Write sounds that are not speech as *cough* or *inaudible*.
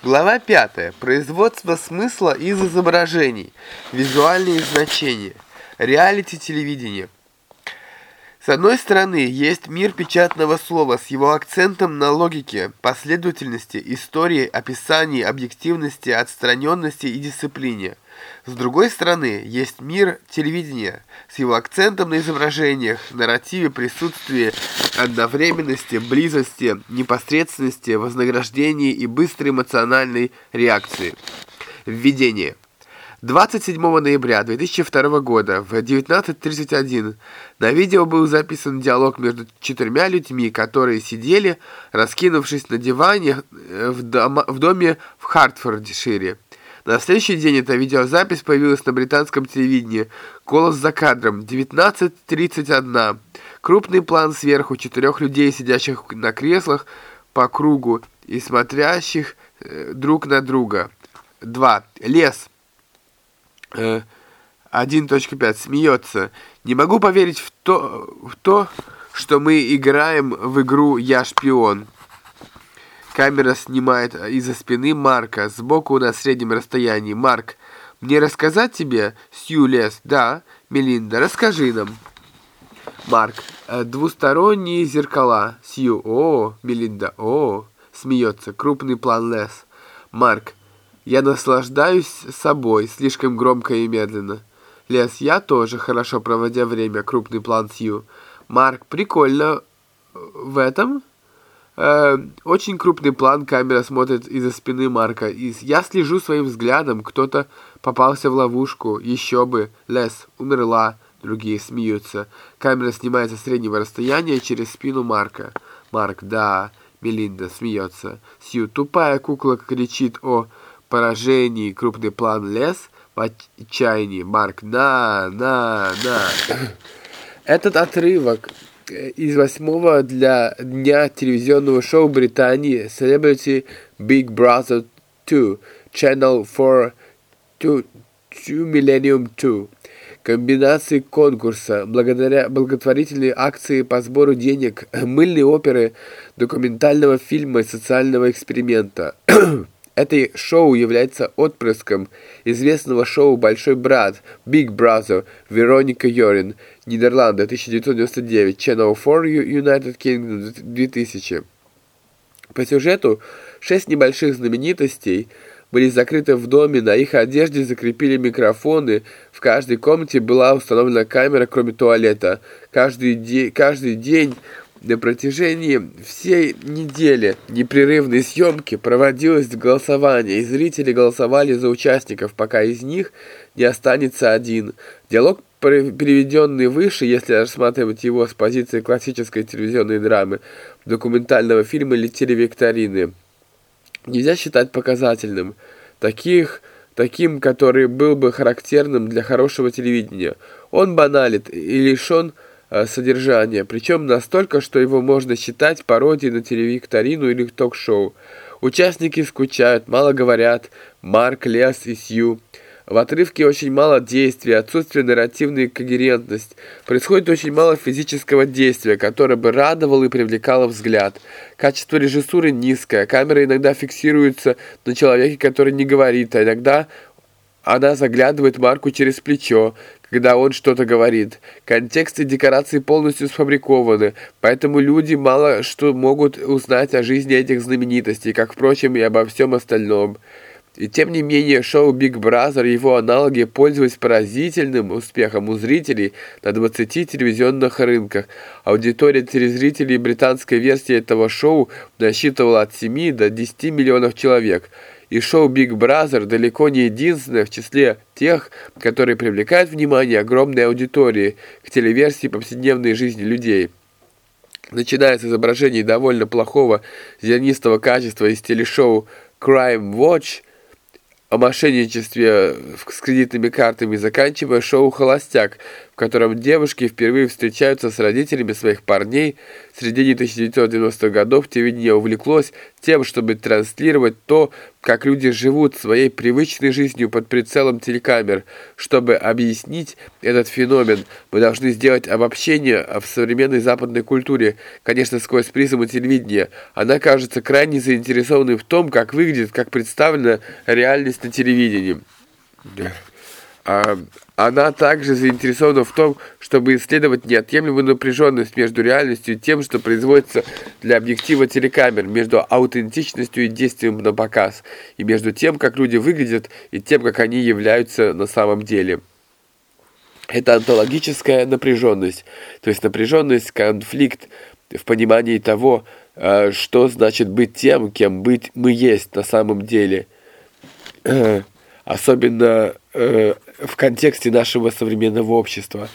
Глава 5. Производство смысла из изображений. Визуальные значения. Реалити-телевидение. С одной стороны, есть мир печатного слова с его акцентом на логике, последовательности, истории, описании, объективности, отстраненности и дисциплине – с другой стороны, есть мир телевидения с его акцентом на изображениях, нарративе, присутствии, одновременности, близости, непосредственности, вознаграждении и быстрой эмоциональной реакции. Введение. 27 ноября 2002 года в 19.31 на видео был записан диалог между четырьмя людьми, которые сидели, раскинувшись на диване в, дома, в доме в Хартфордшире. На следующий день эта видеозапись появилась на британском телевидении. Голос за кадром. 19.31. Крупный план сверху четырех людей, сидящих на креслах по кругу и смотрящих э, друг на друга. 2. Лес. Э, 1.5. Смеется. Не могу поверить в то, в то, что мы играем в игру «Я шпион». Камера снимает из-за спины Марка, сбоку на среднем расстоянии. Марк, мне рассказать тебе? Сью Лес, да. Мелинда, расскажи нам. Марк, «Э, двусторонние зеркала. Сью, о, Мелинда, о, смеется. Крупный план Лес. Марк, я наслаждаюсь собой, слишком громко и медленно. Лес, я тоже, хорошо проводя время. Крупный план Сью. Марк, прикольно в этом? Э, очень крупный план, камера смотрит из-за спины Марка. И я слежу своим взглядом, кто-то попался в ловушку, еще бы. Лес, умерла, другие смеются. Камера снимается с среднего расстояния через спину Марка. Марк, да, Мелинда смеется. Сью, тупая кукла кричит о поражении. Крупный план Лес в отчаянии. Марк, на, на, на. Этот отрывок из восьмого для дня телевизионного шоу Британии. Celebrity Big Brother 2 Channel 4 2, 2 Millennium 2 комбинации конкурса, благодаря благотворительной акции по сбору денег, мыльной оперы, документального фильма и социального эксперимента. *clears throat* Это шоу является отпрыском известного шоу «Большой брат» Big Brother Вероника Йорин, Нидерланды, 1999, Channel 4 United Kingdom 2000. По сюжету шесть небольших знаменитостей были закрыты в доме, на их одежде закрепили микрофоны, в каждой комнате была установлена камера, кроме туалета. Каждый, де каждый день на протяжении всей недели непрерывной съемки проводилось голосование, и зрители голосовали за участников, пока из них не останется один. Диалог, переведенный выше, если рассматривать его с позиции классической телевизионной драмы, документального фильма или телевикторины, нельзя считать показательным. Таких, таким, который был бы характерным для хорошего телевидения. Он баналит и лишен содержания, причем настолько, что его можно считать пародией на телевикторину или ток-шоу. Участники скучают, мало говорят, Марк, Лес и Сью. В отрывке очень мало действия, отсутствие нарративной когерентность. Происходит очень мало физического действия, которое бы радовало и привлекало взгляд. Качество режиссуры низкое, камера иногда фиксируется на человеке, который не говорит, а иногда она заглядывает Марку через плечо, когда он что-то говорит. Контекст и декорации полностью сфабрикованы, поэтому люди мало что могут узнать о жизни этих знаменитостей, как, впрочем, и обо всем остальном. И тем не менее, шоу Big Brother и его аналоги пользовались поразительным успехом у зрителей на 20 телевизионных рынках. Аудитория телезрителей британской версии этого шоу насчитывала от 7 до 10 миллионов человек – и шоу Big Brother далеко не единственное в числе тех, которые привлекают внимание огромной аудитории к телеверсии повседневной жизни людей. Начиная с изображений довольно плохого зернистого качества из телешоу Crime Watch о мошенничестве с кредитными картами, заканчивая шоу «Холостяк», котором девушки впервые встречаются с родителями своих парней. В середине 1990-х годов телевидение увлеклось тем, чтобы транслировать то, как люди живут своей привычной жизнью под прицелом телекамер. Чтобы объяснить этот феномен, мы должны сделать обобщение в современной западной культуре, конечно, сквозь призму телевидения. Она кажется крайне заинтересованной в том, как выглядит, как представлена реальность на телевидении. А, она также заинтересована в том, чтобы исследовать неотъемлемую напряженность между реальностью и тем, что производится для объектива телекамер, между аутентичностью и действием на показ, и между тем, как люди выглядят, и тем, как они являются на самом деле. Это онтологическая напряженность, то есть напряженность, конфликт в понимании того, а, что значит быть тем, кем быть мы есть на самом деле. *clears throat* Особенно э, в контексте нашего современного общества.